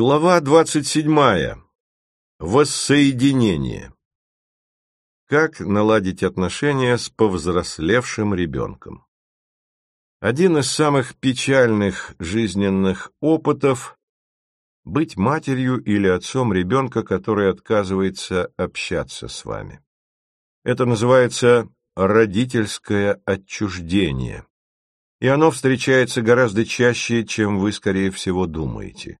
Глава двадцать седьмая. Воссоединение. Как наладить отношения с повзрослевшим ребенком? Один из самых печальных жизненных опытов – быть матерью или отцом ребенка, который отказывается общаться с вами. Это называется родительское отчуждение, и оно встречается гораздо чаще, чем вы, скорее всего, думаете.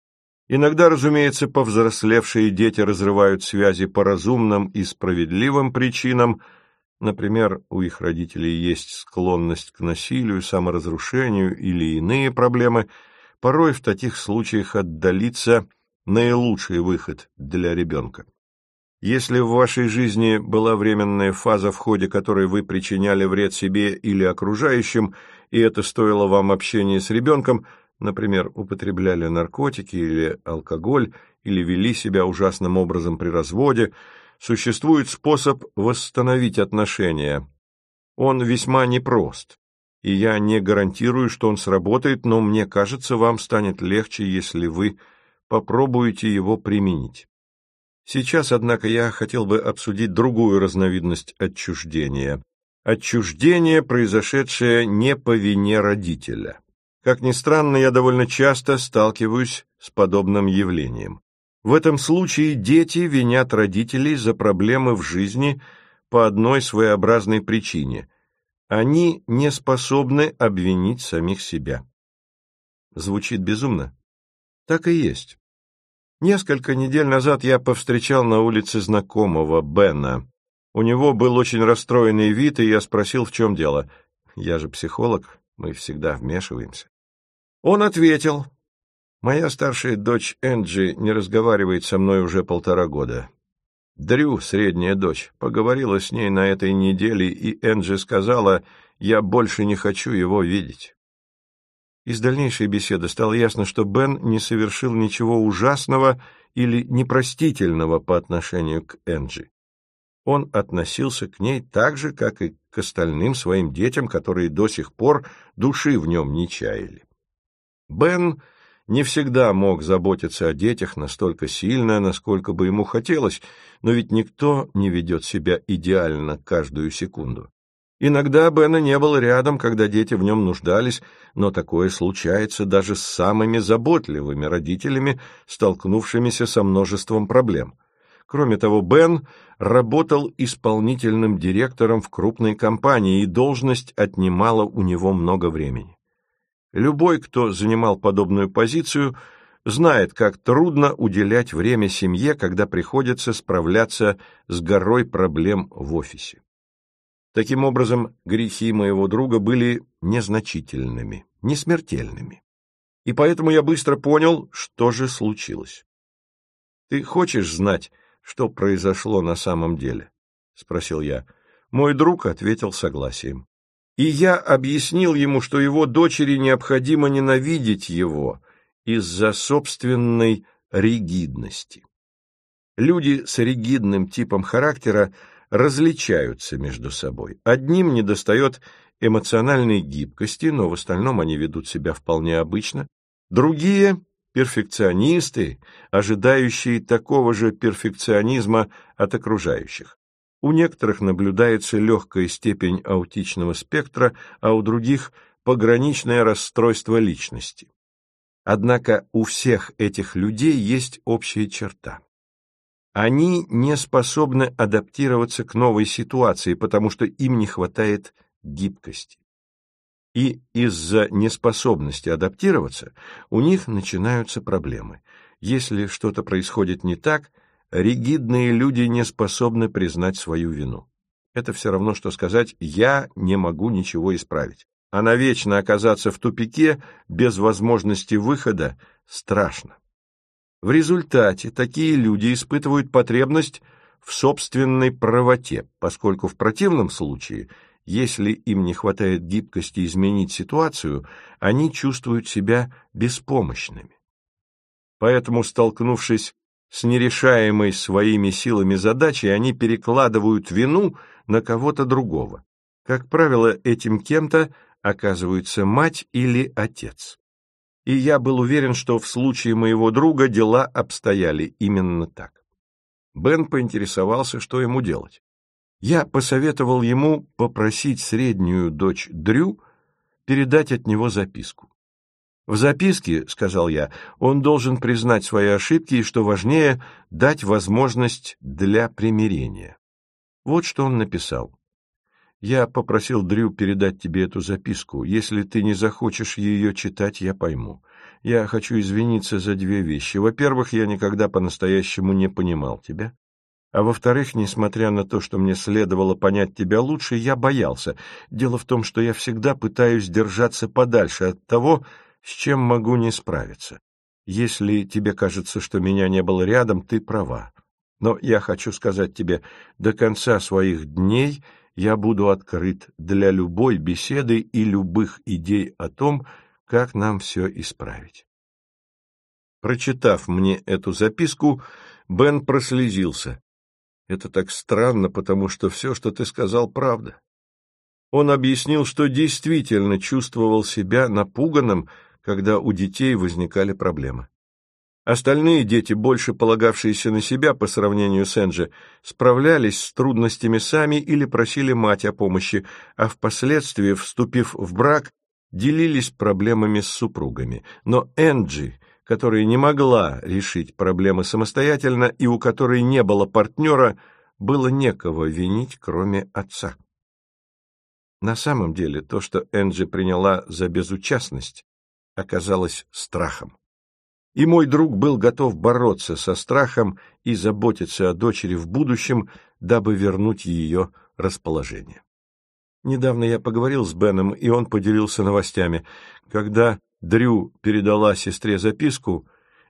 Иногда, разумеется, повзрослевшие дети разрывают связи по разумным и справедливым причинам, например, у их родителей есть склонность к насилию, саморазрушению или иные проблемы, порой в таких случаях отдалиться – наилучший выход для ребенка. Если в вашей жизни была временная фаза, в ходе которой вы причиняли вред себе или окружающим, и это стоило вам общения с ребенком – например, употребляли наркотики или алкоголь, или вели себя ужасным образом при разводе, существует способ восстановить отношения. Он весьма непрост, и я не гарантирую, что он сработает, но мне кажется, вам станет легче, если вы попробуете его применить. Сейчас, однако, я хотел бы обсудить другую разновидность отчуждения. Отчуждение, произошедшее не по вине родителя. Как ни странно, я довольно часто сталкиваюсь с подобным явлением. В этом случае дети винят родителей за проблемы в жизни по одной своеобразной причине. Они не способны обвинить самих себя. Звучит безумно? Так и есть. Несколько недель назад я повстречал на улице знакомого, Бена. У него был очень расстроенный вид, и я спросил, в чем дело. Я же психолог, мы всегда вмешиваемся. Он ответил, «Моя старшая дочь Энджи не разговаривает со мной уже полтора года. Дрю, средняя дочь, поговорила с ней на этой неделе, и Энджи сказала, я больше не хочу его видеть». Из дальнейшей беседы стало ясно, что Бен не совершил ничего ужасного или непростительного по отношению к Энджи. Он относился к ней так же, как и остальным своим детям, которые до сих пор души в нем не чаяли. Бен не всегда мог заботиться о детях настолько сильно, насколько бы ему хотелось, но ведь никто не ведет себя идеально каждую секунду. Иногда Бена не был рядом, когда дети в нем нуждались, но такое случается даже с самыми заботливыми родителями, столкнувшимися со множеством проблем. Кроме того, Бен работал исполнительным директором в крупной компании, и должность отнимала у него много времени. Любой, кто занимал подобную позицию, знает, как трудно уделять время семье, когда приходится справляться с горой проблем в офисе. Таким образом, грехи моего друга были незначительными, не смертельными. И поэтому я быстро понял, что же случилось. «Ты хочешь знать, что произошло на самом деле?» — спросил я. Мой друг ответил согласием и я объяснил ему, что его дочери необходимо ненавидеть его из-за собственной ригидности. Люди с ригидным типом характера различаются между собой. Одним недостает эмоциональной гибкости, но в остальном они ведут себя вполне обычно. Другие – перфекционисты, ожидающие такого же перфекционизма от окружающих. У некоторых наблюдается легкая степень аутичного спектра, а у других – пограничное расстройство личности. Однако у всех этих людей есть общая черта. Они не способны адаптироваться к новой ситуации, потому что им не хватает гибкости. И из-за неспособности адаптироваться у них начинаются проблемы. Если что-то происходит не так – ригидные люди не способны признать свою вину. Это все равно, что сказать «я не могу ничего исправить». А навечно оказаться в тупике без возможности выхода страшно. В результате такие люди испытывают потребность в собственной правоте, поскольку в противном случае, если им не хватает гибкости изменить ситуацию, они чувствуют себя беспомощными. Поэтому, столкнувшись с нерешаемой своими силами задачей они перекладывают вину на кого-то другого. Как правило, этим кем-то оказывается мать или отец. и я был уверен, что в случае моего друга дела обстояли именно так. Бен поинтересовался, что ему делать. Я посоветовал ему попросить среднюю дочь Дрю передать от него записку. В записке, — сказал я, — он должен признать свои ошибки и, что важнее, дать возможность для примирения. Вот что он написал. Я попросил Дрю передать тебе эту записку. Если ты не захочешь ее читать, я пойму. Я хочу извиниться за две вещи. Во-первых, я никогда по-настоящему не понимал тебя. А во-вторых, несмотря на то, что мне следовало понять тебя лучше, я боялся. Дело в том, что я всегда пытаюсь держаться подальше от того, с чем могу не справиться. Если тебе кажется, что меня не было рядом, ты права. Но я хочу сказать тебе, до конца своих дней я буду открыт для любой беседы и любых идей о том, как нам все исправить. Прочитав мне эту записку, Бен прослезился. Это так странно, потому что все, что ты сказал, правда. Он объяснил, что действительно чувствовал себя напуганным, когда у детей возникали проблемы. Остальные дети, больше полагавшиеся на себя по сравнению с Энджи, справлялись с трудностями сами или просили мать о помощи, а впоследствии, вступив в брак, делились проблемами с супругами. Но Энджи, которая не могла решить проблемы самостоятельно и у которой не было партнера, было некого винить, кроме отца. На самом деле, то, что Энджи приняла за безучастность, оказалось страхом. И мой друг был готов бороться со страхом и заботиться о дочери в будущем, дабы вернуть ее расположение. Недавно я поговорил с Беном, и он поделился новостями. Когда Дрю передала сестре записку,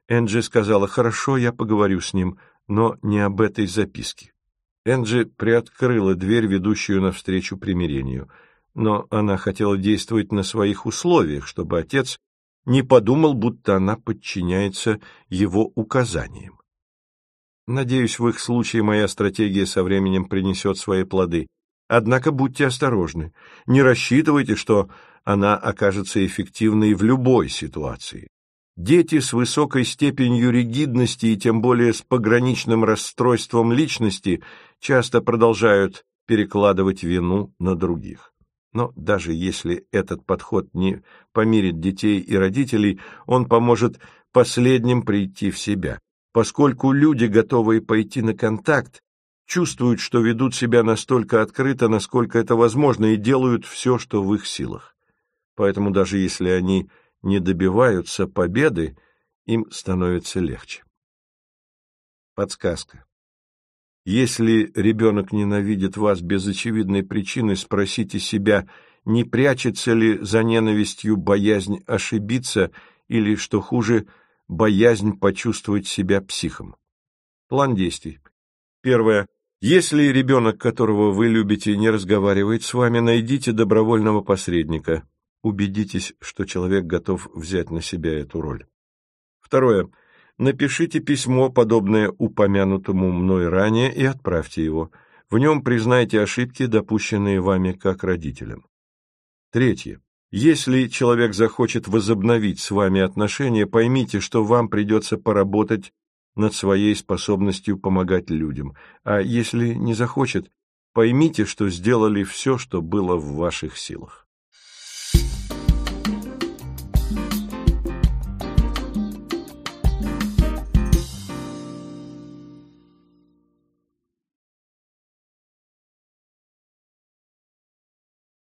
Энджи сказала, «Хорошо, я поговорю с ним, но не об этой записке». Энджи приоткрыла дверь, ведущую навстречу примирению, но она хотела действовать на своих условиях, чтобы отец не подумал, будто она подчиняется его указаниям. Надеюсь, в их случае моя стратегия со временем принесет свои плоды. Однако будьте осторожны. Не рассчитывайте, что она окажется эффективной в любой ситуации. Дети с высокой степенью ригидности и тем более с пограничным расстройством личности часто продолжают перекладывать вину на других. Но даже если этот подход не помирит детей и родителей, он поможет последним прийти в себя, поскольку люди, готовые пойти на контакт, чувствуют, что ведут себя настолько открыто, насколько это возможно, и делают все, что в их силах. Поэтому даже если они не добиваются победы, им становится легче. Подсказка. Если ребенок ненавидит вас без очевидной причины, спросите себя, не прячется ли за ненавистью боязнь ошибиться или, что хуже, боязнь почувствовать себя психом. План действий. Первое. Если ребенок, которого вы любите, не разговаривает с вами, найдите добровольного посредника. Убедитесь, что человек готов взять на себя эту роль. Второе напишите письмо, подобное упомянутому мной ранее, и отправьте его. В нем признайте ошибки, допущенные вами как родителям. Третье. Если человек захочет возобновить с вами отношения, поймите, что вам придется поработать над своей способностью помогать людям, а если не захочет, поймите, что сделали все, что было в ваших силах.